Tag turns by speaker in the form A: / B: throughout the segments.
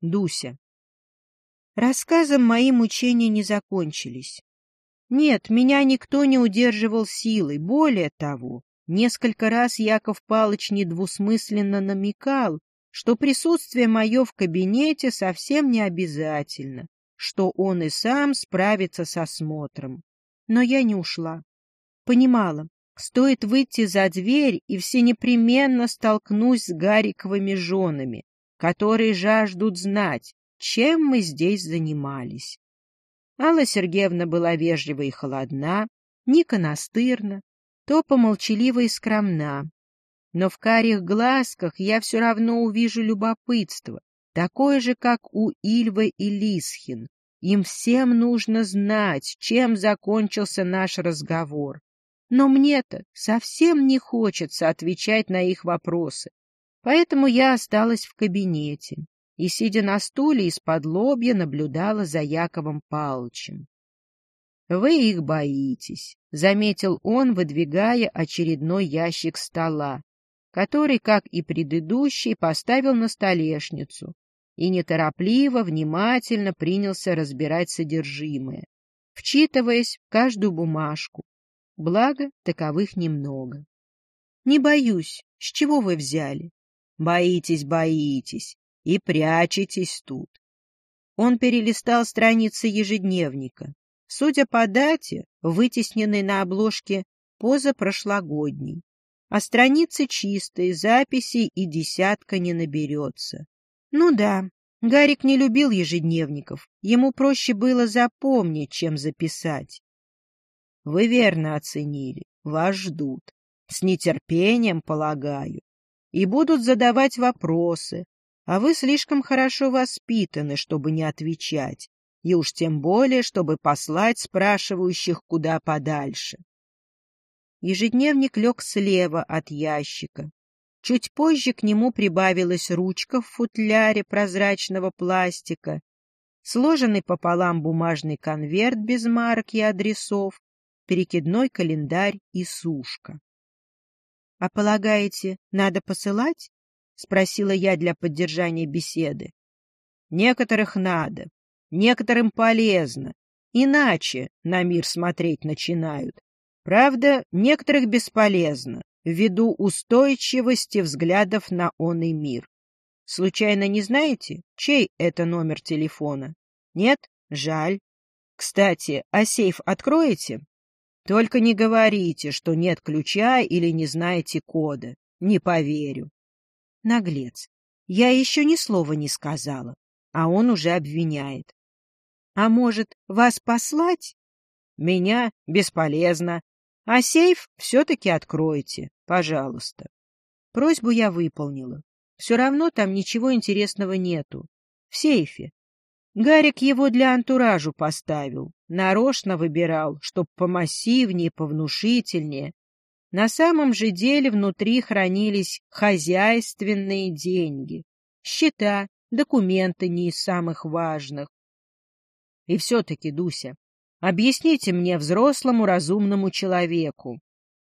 A: Дуся. Рассказом мои мучения не закончились. Нет, меня никто не удерживал силой. Более того, несколько раз Яков Палыч недвусмысленно намекал, что присутствие мое в кабинете совсем не обязательно, что он и сам справится с осмотром. Но я не ушла. Понимала, стоит выйти за дверь, и все непременно столкнусь с Гариковыми женами, которые жаждут знать, чем мы здесь занимались. Алла Сергеевна была вежлива и холодна, Ника настырна, то помолчалива и скромна. Но в карих глазках я все равно увижу любопытство, такое же, как у Ильвы и Лисхин. Им всем нужно знать, чем закончился наш разговор. Но мне-то совсем не хочется отвечать на их вопросы, поэтому я осталась в кабинете и, сидя на стуле из-под лобья, наблюдала за Яковом Павловичем. — Вы их боитесь, — заметил он, выдвигая очередной ящик стола, который, как и предыдущий, поставил на столешницу и неторопливо, внимательно принялся разбирать содержимое, вчитываясь в каждую бумажку. Благо, таковых немного. — Не боюсь. С чего вы взяли? — Боитесь, боитесь и прячетесь тут. Он перелистал страницы ежедневника. Судя по дате, вытесненной на обложке поза прошлогодней. А страницы чистые, записей и десятка не наберется. Ну да, Гарик не любил ежедневников. Ему проще было запомнить, чем записать. Вы верно оценили. Вас ждут. С нетерпением, полагаю. И будут задавать вопросы, а вы слишком хорошо воспитаны, чтобы не отвечать, и уж тем более, чтобы послать спрашивающих куда подальше. Ежедневник лег слева от ящика. Чуть позже к нему прибавилась ручка в футляре прозрачного пластика, сложенный пополам бумажный конверт без марок и адресов, перекидной календарь и сушка. — А полагаете, надо посылать? — спросила я для поддержания беседы. — Некоторых надо, некоторым полезно, иначе на мир смотреть начинают. Правда, некоторых бесполезно, ввиду устойчивости взглядов на он и мир. Случайно не знаете, чей это номер телефона? Нет? Жаль. Кстати, а сейф откроете? Только не говорите, что нет ключа или не знаете кода. Не поверю. Наглец. Я еще ни слова не сказала, а он уже обвиняет. А может, вас послать? Меня бесполезно. А сейф все-таки откройте, пожалуйста. Просьбу я выполнила. Все равно там ничего интересного нету. В сейфе. Гарик его для антуражу поставил. Нарочно выбирал, чтоб помассивнее, повнушительнее, на самом же деле внутри хранились хозяйственные деньги, счета, документы не из самых важных. И все-таки, Дуся, объясните мне, взрослому разумному человеку.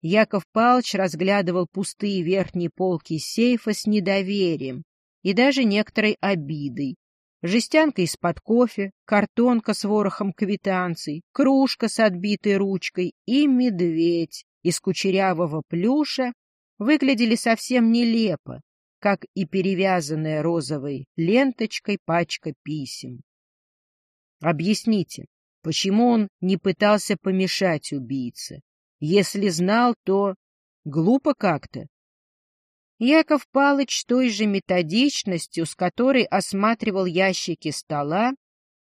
A: Яков Палч разглядывал пустые верхние полки сейфа с недоверием и даже некоторой обидой. Жестянка из-под кофе, картонка с ворохом квитанций, кружка с отбитой ручкой и медведь, из кучерявого плюша выглядели совсем нелепо, как и перевязанная розовой ленточкой пачка писем. Объясните, почему он не пытался помешать убийце? Если знал, то глупо как-то. Яков Палыч той же методичностью, с которой осматривал ящики стола,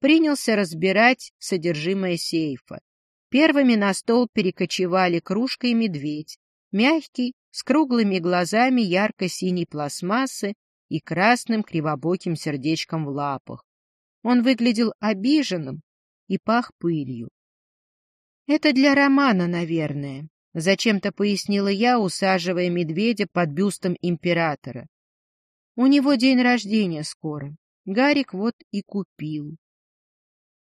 A: принялся разбирать содержимое сейфа. Первыми на стол перекочевали кружка и медведь, мягкий, с круглыми глазами ярко-синей пластмассы и красным кривобоким сердечком в лапах. Он выглядел обиженным и пах пылью. «Это для романа, наверное», — зачем-то пояснила я, усаживая медведя под бюстом императора. «У него день рождения скоро. Гарик вот и купил».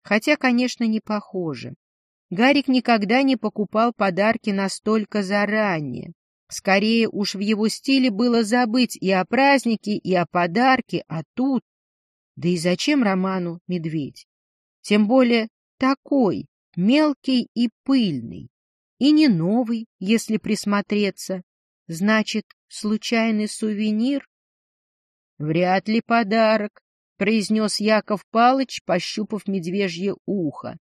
A: Хотя, конечно, не похоже. Гарик никогда не покупал подарки настолько заранее. Скорее уж в его стиле было забыть и о празднике, и о подарке, а тут... Да и зачем Роману медведь? Тем более такой, мелкий и пыльный. И не новый, если присмотреться. Значит, случайный сувенир? Вряд ли подарок, произнес Яков Палыч, пощупав медвежье ухо.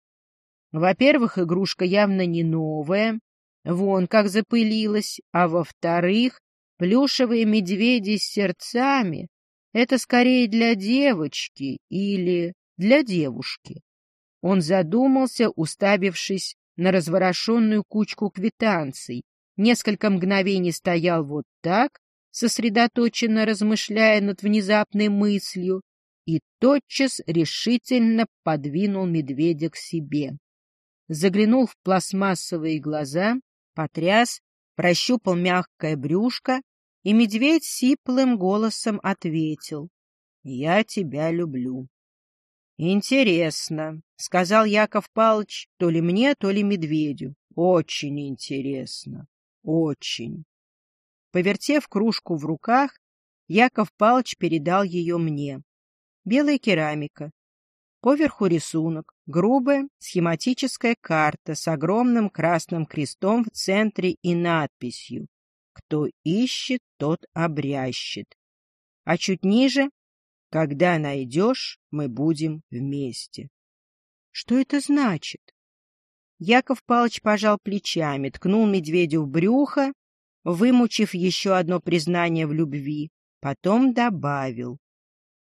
A: Во-первых, игрушка явно не новая, вон как запылилась, а во-вторых, плюшевые медведи с сердцами — это скорее для девочки или для девушки. Он задумался, уставившись на разворошенную кучку квитанций, несколько мгновений стоял вот так, сосредоточенно размышляя над внезапной мыслью, и тотчас решительно подвинул медведя к себе. Заглянул в пластмассовые глаза, потряс, прощупал мягкое брюшко, и медведь сиплым голосом ответил — Я тебя люблю. — Интересно, — сказал Яков Павлович, то ли мне, то ли медведю. — Очень интересно, очень. Повертев кружку в руках, Яков Павлович передал ее мне белая керамика. Поверху рисунок, грубая схематическая карта с огромным красным крестом в центре и надписью «Кто ищет, тот обрящет». А чуть ниже «Когда найдешь, мы будем вместе». Что это значит? Яков Павлович пожал плечами, ткнул медведю в брюхо, вымучив еще одно признание в любви, потом добавил.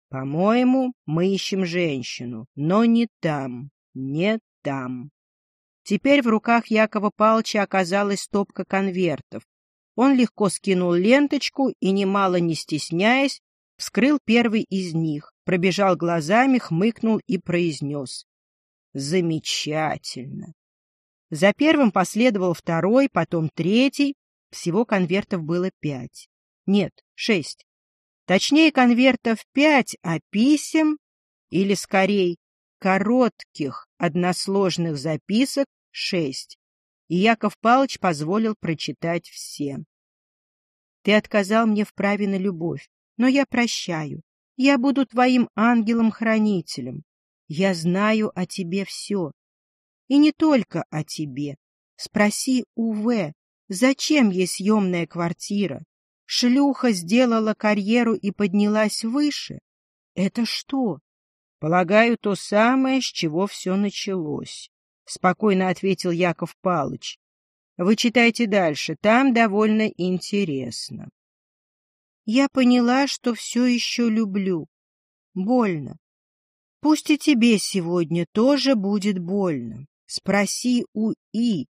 A: По-моему, мы ищем женщину, но не там, не там. Теперь в руках Якова Павловича оказалась стопка конвертов. Он легко скинул ленточку и, немало не стесняясь, вскрыл первый из них, пробежал глазами, хмыкнул и произнес. Замечательно. За первым последовал второй, потом третий. Всего конвертов было пять. Нет, шесть. Точнее, конвертов пять, а писем, или скорее, коротких односложных записок шесть. И Яков Павлович позволил прочитать все. Ты отказал мне в праве на любовь, но я прощаю. Я буду твоим ангелом-хранителем. Я знаю о тебе все. И не только о тебе. Спроси у В, зачем ей съемная квартира? Шлюха сделала карьеру и поднялась выше? Это что? Полагаю, то самое, с чего все началось. Спокойно ответил Яков Палыч. Вы читайте дальше, там довольно интересно. Я поняла, что все еще люблю. Больно. Пусть и тебе сегодня тоже будет больно. Спроси у И,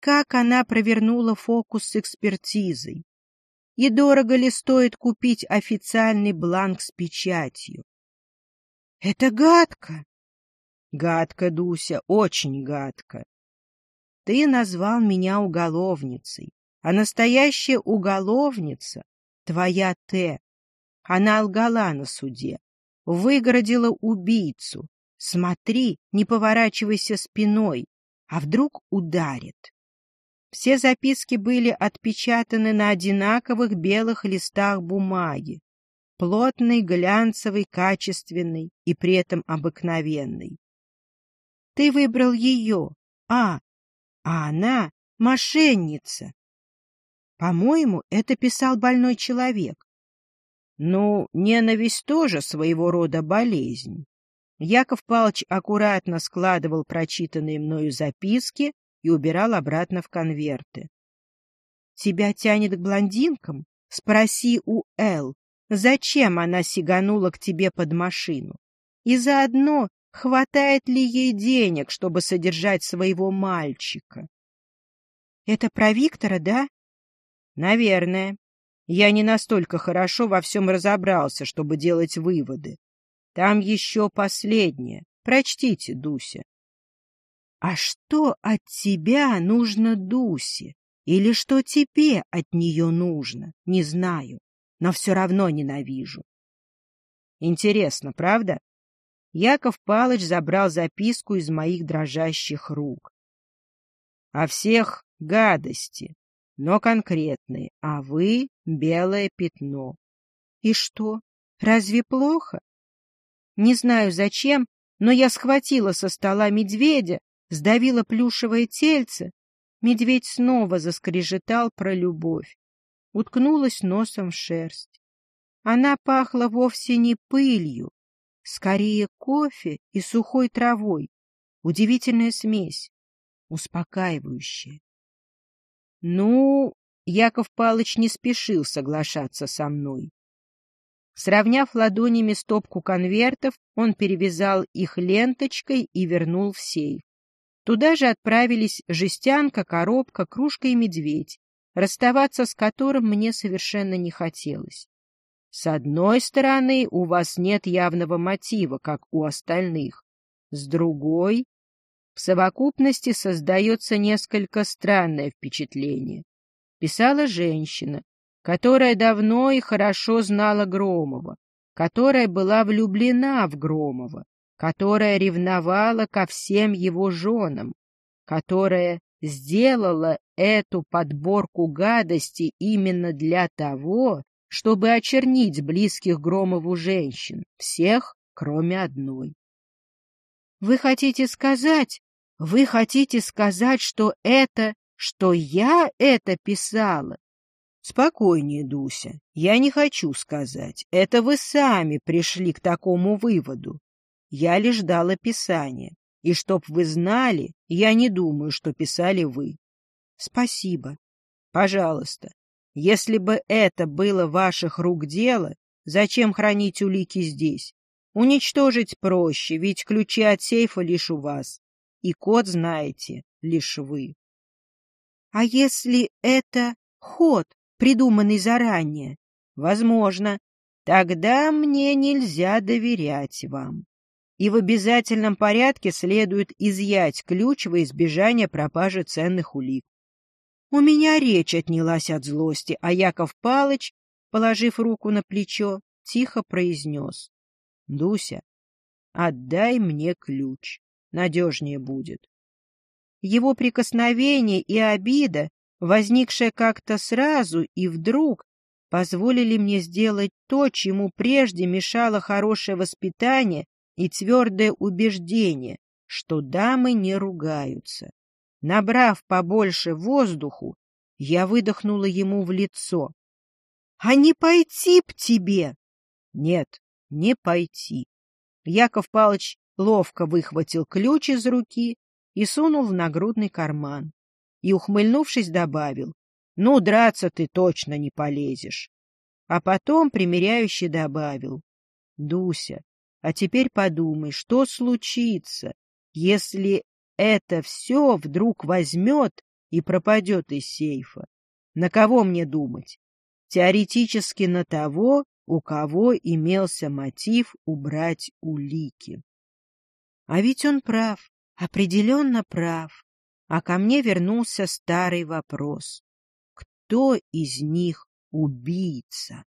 A: как она провернула фокус с экспертизой и дорого ли стоит купить официальный бланк с печатью. — Это гадко. — Гадко, Дуся, очень гадко. Ты назвал меня уголовницей, а настоящая уголовница — твоя Т. Она лгала на суде, выгородила убийцу. Смотри, не поворачивайся спиной, а вдруг ударит. Все записки были отпечатаны на одинаковых белых листах бумаги, плотный, глянцевый, качественный и при этом обыкновенный. Ты выбрал ее, а, а она мошенница. По-моему, это писал больной человек. Ну, ненависть тоже своего рода болезнь. Яков Павлович аккуратно складывал прочитанные мною записки и убирал обратно в конверты. «Тебя тянет к блондинкам? Спроси у Эл, зачем она сиганула к тебе под машину? И заодно, хватает ли ей денег, чтобы содержать своего мальчика?» «Это про Виктора, да?» «Наверное. Я не настолько хорошо во всем разобрался, чтобы делать выводы. Там еще последнее. Прочтите, Дуся. А что от тебя нужно Дусе? Или что тебе от нее нужно? Не знаю, но все равно ненавижу. Интересно, правда? Яков Палыч забрал записку из моих дрожащих рук. О всех гадости, но конкретные, а вы — белое пятно. И что, разве плохо? Не знаю зачем, но я схватила со стола медведя, сдавила плюшевое тельце. Медведь снова заскрежетал про любовь. Уткнулась носом в шерсть. Она пахла вовсе не пылью, скорее кофе и сухой травой. Удивительная смесь, успокаивающая. Ну, Яков Палыч не спешил соглашаться со мной. Сравняв ладонями стопку конвертов, он перевязал их ленточкой и вернул в сейф. Туда же отправились жестянка, коробка, кружка и медведь, расставаться с которым мне совершенно не хотелось. С одной стороны, у вас нет явного мотива, как у остальных. С другой, в совокупности создается несколько странное впечатление. Писала женщина, которая давно и хорошо знала Громова, которая была влюблена в Громова, которая ревновала ко всем его женам, которая сделала эту подборку гадости именно для того, чтобы очернить близких Громову женщин, всех, кроме одной. Вы хотите сказать, вы хотите сказать, что это, что я это писала? Спокойнее, Дуся. Я не хочу сказать. Это вы сами пришли к такому выводу. Я лишь дал описание. И чтоб вы знали, я не думаю, что писали вы. Спасибо. Пожалуйста. Если бы это было ваших рук дело, зачем хранить улики здесь? Уничтожить проще, ведь ключи от сейфа лишь у вас. И код знаете лишь вы. А если это ход? придуманный заранее? Возможно. Тогда мне нельзя доверять вам. И в обязательном порядке следует изъять ключ во избежание пропажи ценных улик. У меня речь отнялась от злости, а Яков Палыч, положив руку на плечо, тихо произнес. — Дуся, отдай мне ключ, надежнее будет. Его прикосновение и обида возникшее как-то сразу и вдруг, позволили мне сделать то, чему прежде мешало хорошее воспитание и твердое убеждение, что дамы не ругаются. Набрав побольше воздуху, я выдохнула ему в лицо. — А не пойти б тебе? — Нет, не пойти. Яков Павлович ловко выхватил ключ из руки и сунул в нагрудный карман и, ухмыльнувшись, добавил, «Ну, драться ты точно не полезешь». А потом примиряюще добавил, «Дуся, а теперь подумай, что случится, если это все вдруг возьмет и пропадет из сейфа? На кого мне думать? Теоретически на того, у кого имелся мотив убрать улики. А ведь он прав, определенно прав. А ко мне вернулся старый вопрос. Кто из них убийца?